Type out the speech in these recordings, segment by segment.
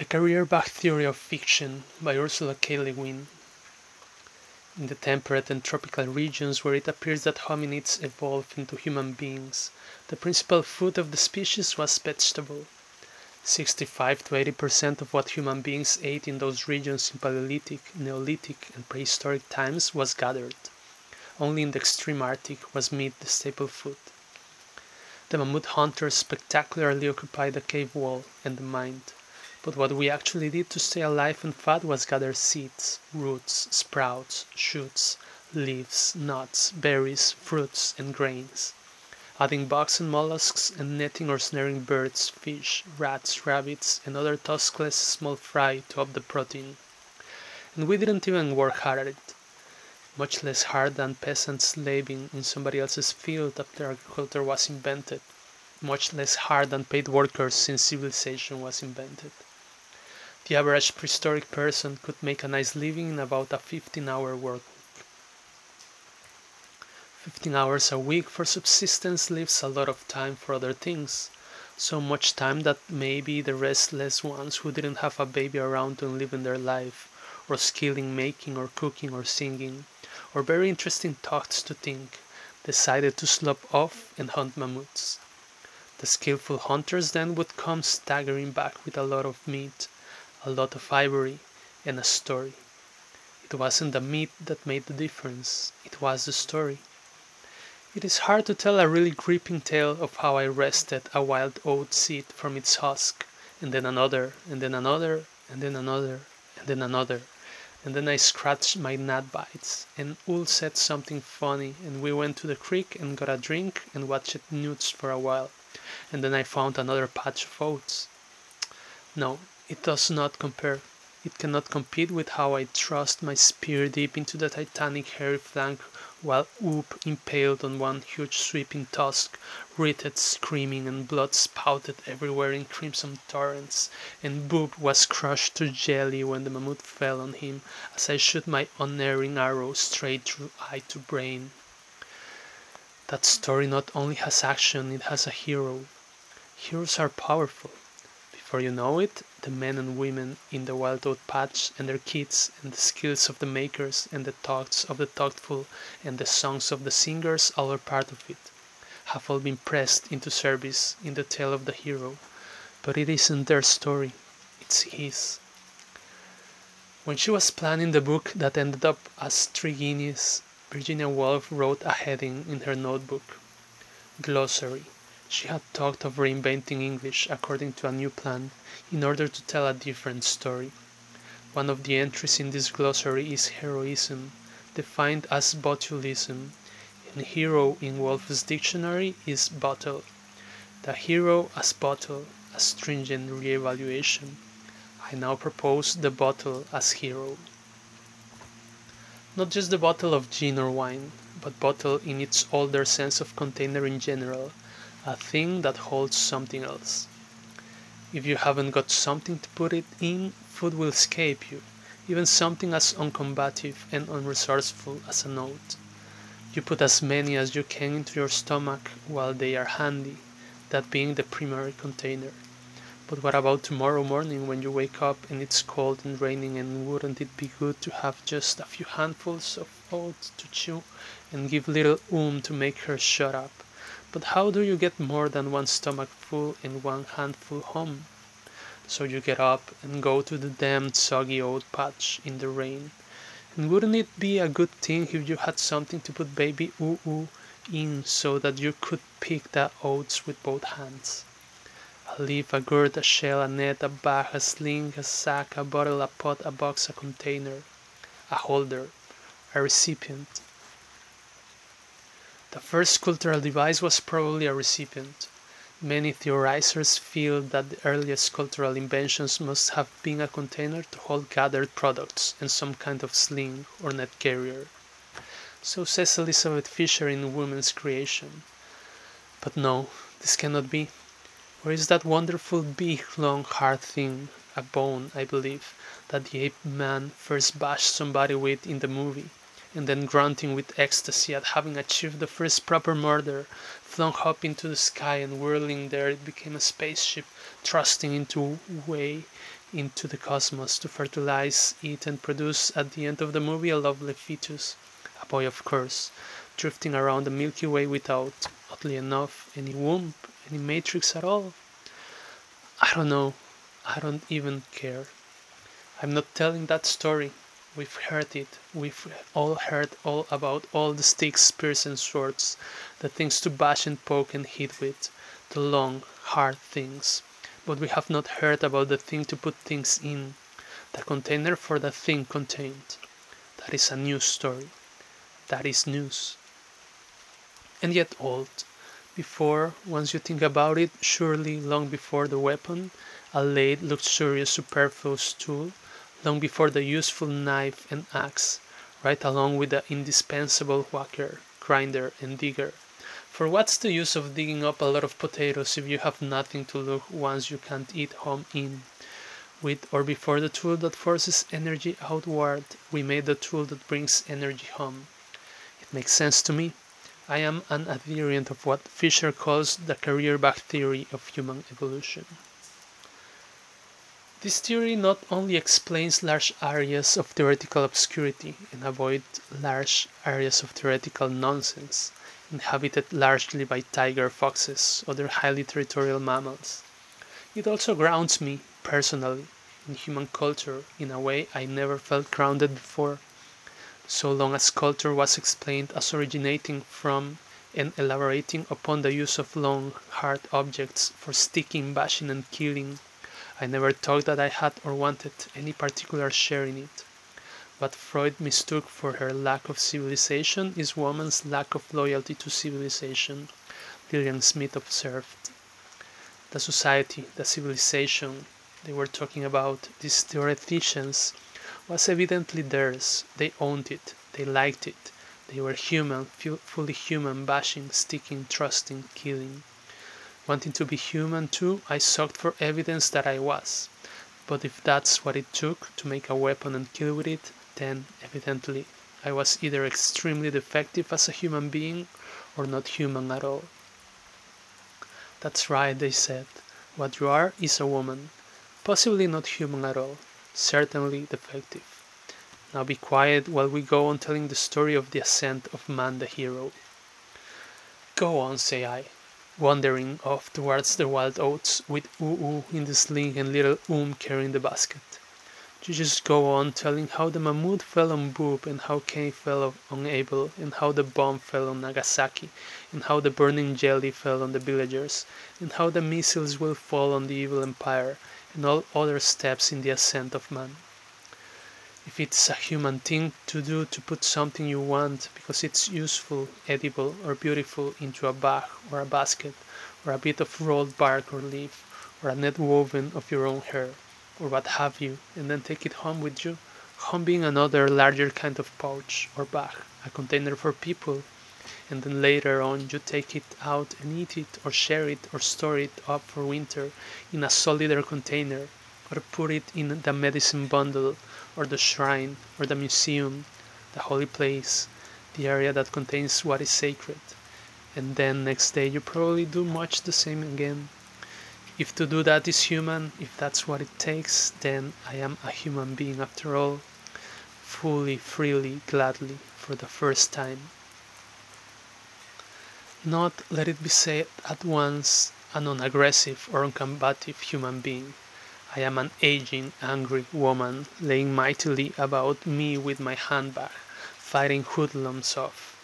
The Carrier Bag Theory of Fiction by Ursula K. Le Guin. In the temperate and tropical regions where it appears that hominids evolved into human beings, the principal food of the species was vegetable. 65 to 80 percent of what human beings ate in those regions in Paleolithic, Neolithic, and prehistoric times was gathered. Only in the extreme Arctic was meat the staple food. The mammoth hunters spectacularly occupied the cave wall and the mind. But what we actually did to stay alive and fat was gather seeds, roots, sprouts, shoots, leaves, nuts, berries, fruits, and grains, adding bugs and mollusks and netting or snaring birds, fish, rats, rabbits, and other tuskless small fry to up the protein. And we didn't even work hard at it, much less hard than peasants slaving in somebody else's field after agriculture was invented, much less hard than paid workers since civilization was invented. The average prehistoric person could make a nice living in about a 15 hour work week. 15 hours a week for subsistence leaves a lot of time for other things. So much time that maybe the restless ones who didn't have a baby around to live in their life, or skill in making or cooking or singing, or very interesting thoughts to think, decided to slop off and hunt mammoths. The skillful hunters then would come staggering back with a lot of meat a lot of ivory, and a story. It wasn't the meat that made the difference, it was the story. It is hard to tell a really gripping tale of how I wrested a wild oat seed from its husk, and then another, and then another, and then another, and then another, and then I scratched my gnat bites, and Ool said something funny, and we went to the creek and got a drink and watched newts for a while, and then I found another patch of oats. No, it does not compare. It cannot compete with how I thrust my spear deep into the titanic hairy flank while Oob, impaled on one huge sweeping tusk, writhed screaming and blood spouted everywhere in crimson torrents, and Boob was crushed to jelly when the mammoth fell on him as I shot my unerring arrow straight through eye to brain. That story not only has action, it has a hero. Heroes are powerful. Before you know it, the men and women in the wild oat patch and their kids, and the skills of the makers and the thoughts of the thoughtful and the songs of the singers all are part of it, have all been pressed into service in the tale of the hero, but it isn't their story, it's his. When she was planning the book that ended up as Three Guineas, Virginia Woolf wrote a heading in her notebook Glossary she had talked of reinventing English according to a new plan in order to tell a different story. One of the entries in this glossary is heroism, defined as botulism, and hero in Woolf's dictionary is bottle. The hero as bottle, a stringent re-evaluation. I now propose the bottle as hero. Not just the bottle of gin or wine, but bottle in its older sense of container in general, a thing that holds something else. If you haven't got something to put it in, food will escape you, even something as uncombative and unresourceful as a note. You put as many as you can into your stomach while they are handy, that being the primary container. But what about tomorrow morning when you wake up and it's cold and raining and wouldn't it be good to have just a few handfuls of oats to chew and give little um to make her shut up? But how do you get more than one stomach full and one handful home? So you get up and go to the damned soggy old patch in the rain. And wouldn't it be a good thing if you had something to put baby oo oo in so that you could pick the oats with both hands? A leaf, a gourd, a shell, a net, a bag, a sling, a sack, a bottle, a pot, a box, a container, a holder, a recipient, the first cultural device was probably a recipient. Many theorizers feel that the earliest cultural inventions must have been a container to hold gathered products and some kind of sling or net carrier. So says Elizabeth Fisher in Woman's Creation. But no, this cannot be. Where is that wonderful big, long, hard thing, a bone, I believe, that the ape man first bashed somebody with in the movie? And then grunting with ecstasy at having achieved the first proper murder, flung up into the sky and whirling there it became a spaceship thrusting into way into the cosmos to fertilize it and produce at the end of the movie a lovely fetus, a boy of course, drifting around the Milky Way without, oddly enough, any womb, any matrix at all. I don't know. I don't even care. I'm not telling that story. We've heard it. We've all heard all about all the sticks, spears, and swords, the things to bash and poke and hit with, the long, hard things. But we have not heard about the thing to put things in, the container for the thing contained. That is a new story. That is news. And yet old. Before, once you think about it, surely long before the weapon, a late, luxurious, superfluous tool long before the useful knife and axe, right along with the indispensable whacker, grinder, and digger. For what's the use of digging up a lot of potatoes if you have nothing to look once you can't eat home in? With or before the tool that forces energy outward, we made the tool that brings energy home. It makes sense to me. I am an adherent of what Fisher calls the carrier bag theory of human evolution. This theory not only explains large areas of theoretical obscurity and avoid large areas of theoretical nonsense, inhabited largely by tiger, foxes, other highly territorial mammals. It also grounds me, personally, in human culture in a way I never felt grounded before, so long as culture was explained as originating from and elaborating upon the use of long, hard objects for sticking, bashing, and killing I never thought that I had or wanted any particular share in it. What Freud mistook for her lack of civilization is woman's lack of loyalty to civilization, Lillian Smith observed. The society, the civilization they were talking about, these theoreticians, was evidently theirs. They owned it, they liked it, they were human, fully human, bashing, sticking, trusting, killing. Wanting to be human too, I sought for evidence that I was. But if that's what it took to make a weapon and kill with it, then, evidently, I was either extremely defective as a human being or not human at all. That's right, they said. What you are is a woman. Possibly not human at all. Certainly defective. Now be quiet while we go on telling the story of the ascent of man the hero. Go on, say I wandering off towards the wild oats with Oo in the sling and little Oom carrying the basket. You just go on telling how the mammoth fell on Boob and how Cain fell on Abel and how the bomb fell on Nagasaki and how the burning jelly fell on the villagers and how the missiles will fall on the evil empire and all other steps in the ascent of man. If it's a human thing to do to put something you want because it's useful, edible, or beautiful into a bag or a basket, or a bit of rolled bark or leaf, or a net woven of your own hair, or what have you, and then take it home with you, home being another larger kind of pouch or bag, a container for people, and then later on you take it out and eat it, or share it, or store it up for winter in a solider container, or put it in the medicine bundle or the shrine, or the museum, the holy place, the area that contains what is sacred. And then next day you probably do much the same again. If to do that is human, if that's what it takes, then I am a human being after all, fully, freely, gladly, for the first time. Not, let it be said at once, a non aggressive or uncombative human being. I am an aging, angry woman, laying mightily about me with my handbag, fighting hoodlums off.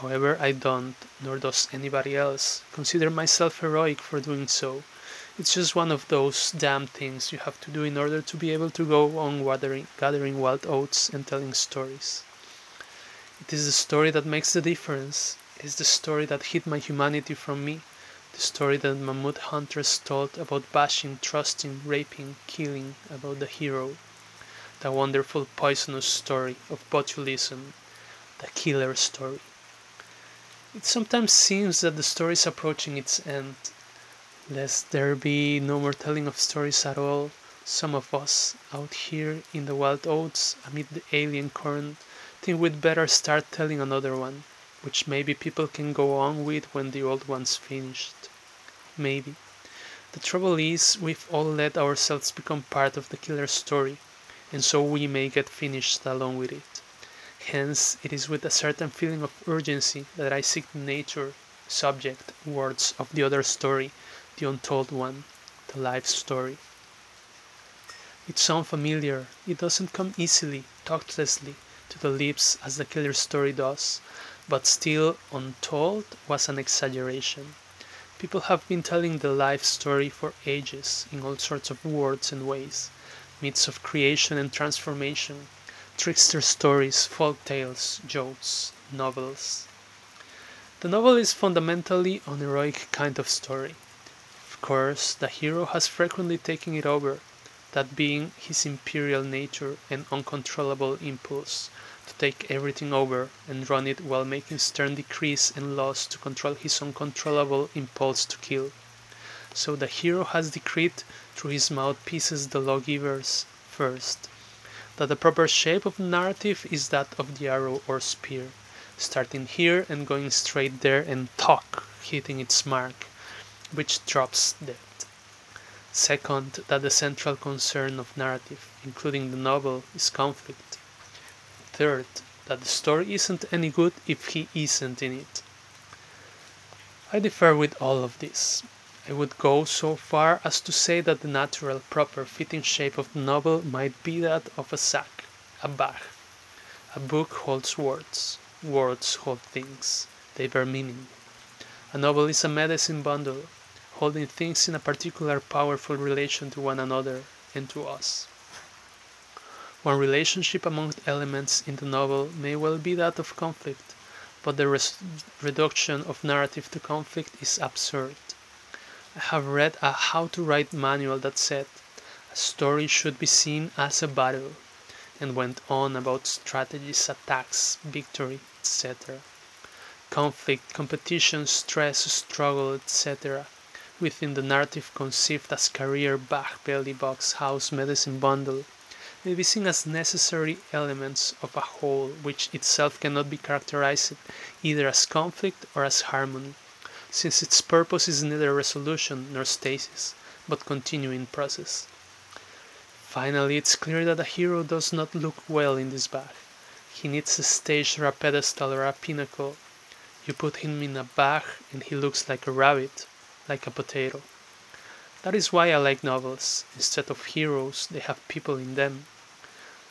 However, I don't, nor does anybody else, consider myself heroic for doing so. It's just one of those damn things you have to do in order to be able to go on gathering, gathering wild oats and telling stories. It is the story that makes the difference. It is the story that hid my humanity from me the story that mammoth hunters told about bashing, trusting, raping, killing, about the hero, the wonderful poisonous story of botulism, the killer story. It sometimes seems that the story is approaching its end. Lest there be no more telling of stories at all, some of us out here in the wild oats amid the alien current think we'd better start telling another one which maybe people can go on with when the old one's finished. Maybe. The trouble is, we've all let ourselves become part of the killer story, and so we may get finished along with it. Hence, it is with a certain feeling of urgency that I seek the nature, subject, words of the other story, the untold one, the life story. It sounds familiar, it doesn't come easily, tactlessly, to the lips as the killer story does, but still untold was an exaggeration. People have been telling the life story for ages in all sorts of words and ways myths of creation and transformation, trickster stories, folk tales, jokes, novels. The novel is fundamentally an heroic kind of story. Of course, the hero has frequently taken it over, that being his imperial nature and uncontrollable impulse to take everything over and run it while making stern decrees and laws to control his uncontrollable impulse to kill. So the hero has decreed through his mouthpieces the lawgivers first that the proper shape of narrative is that of the arrow or spear, starting here and going straight there and talk, hitting its mark, which drops dead. Second, that the central concern of narrative, including the novel, is conflict. Third, that the story isn't any good if he isn't in it. I differ with all of this. I would go so far as to say that the natural, proper, fitting shape of the novel might be that of a sack, a bag. A book holds words, words hold things, they bear meaning. A novel is a medicine bundle, holding things in a particular powerful relation to one another and to us. One relationship among elements in the novel may well be that of conflict, but the res- reduction of narrative to conflict is absurd. I have read a how to write manual that said a story should be seen as a battle, and went on about strategies, attacks, victory, etc. Conflict, competition, stress, struggle, etc. within the narrative conceived as carrier, bag, belly box, house, medicine bundle may be seen as necessary elements of a whole which itself cannot be characterized either as conflict or as harmony, since its purpose is neither resolution nor stasis, but continuing process. Finally, it's clear that a hero does not look well in this bag. He needs a stage or a pedestal or a pinnacle. You put him in a bag and he looks like a rabbit, like a potato. That is why I like novels. Instead of heroes, they have people in them.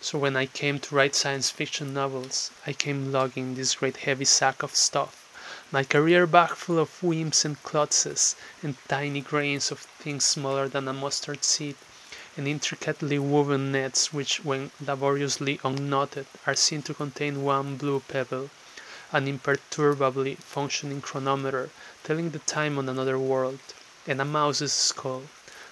So when I came to write science fiction novels, I came lugging this great heavy sack of stuff, my carrier bag full of whims and klutzes, and tiny grains of things smaller than a mustard seed, and intricately woven nets which, when laboriously unknotted, are seen to contain one blue pebble, an imperturbably functioning chronometer telling the time on another world, and a mouse's skull,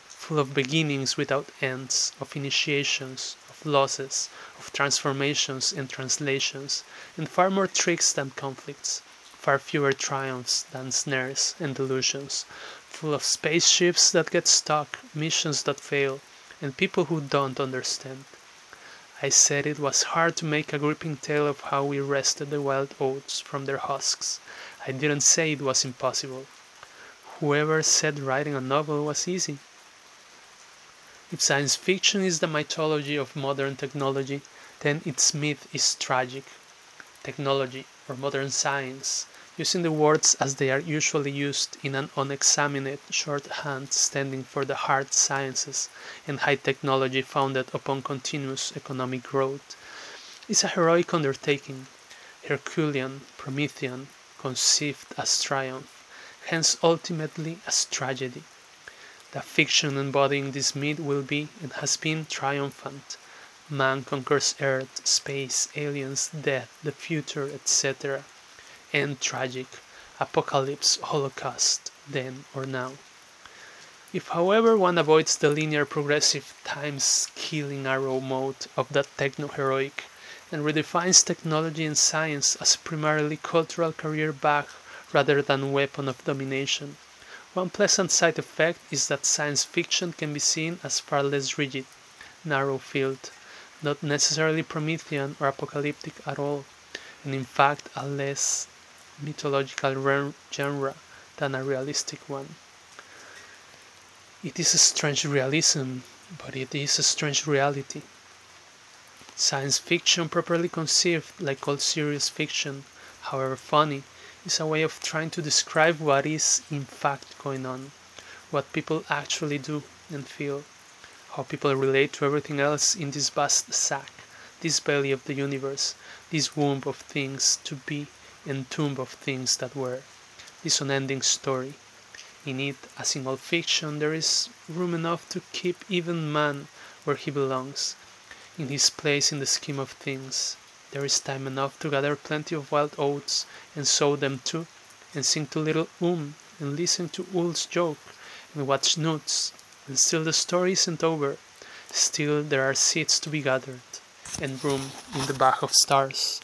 full of beginnings without ends, of initiations, losses, of transformations and translations, and far more tricks than conflicts, far fewer triumphs than snares and delusions, full of spaceships that get stuck, missions that fail, and people who don't understand. I said it was hard to make a gripping tale of how we wrested the wild oats from their husks. I didn't say it was impossible. Whoever said writing a novel was easy? If science fiction is the mythology of modern technology, then its myth is tragic. Technology, or modern science, using the words as they are usually used in an unexamined shorthand standing for the hard sciences and high technology founded upon continuous economic growth, is a heroic undertaking, Herculean, Promethean, conceived as triumph, hence ultimately as tragedy. The fiction embodying this myth will be, and has been, triumphant. Man conquers Earth, space, aliens, death, the future, etc. End tragic, apocalypse, holocaust, then or now. If, however, one avoids the linear progressive times killing arrow mode of the techno heroic and redefines technology and science as primarily cultural carrier bag rather than weapon of domination, one pleasant side effect is that science fiction can be seen as far less rigid, narrow field, not necessarily Promethean or apocalyptic at all, and in fact a less mythological genre than a realistic one. It is a strange realism, but it is a strange reality. Science fiction, properly conceived, like all serious fiction, however funny, is a way of trying to describe what is in fact going on, what people actually do and feel, how people relate to everything else in this vast sack, this belly of the universe, this womb of things to be and tomb of things that were, this unending story. In it, as in all fiction, there is room enough to keep even man where he belongs, in his place in the scheme of things. There is time enough to gather plenty of wild oats and sow them too, and sing to little Um and listen to Ool's joke and watch Nuts, and still the story isn't over. Still there are seeds to be gathered and room in the bag of stars.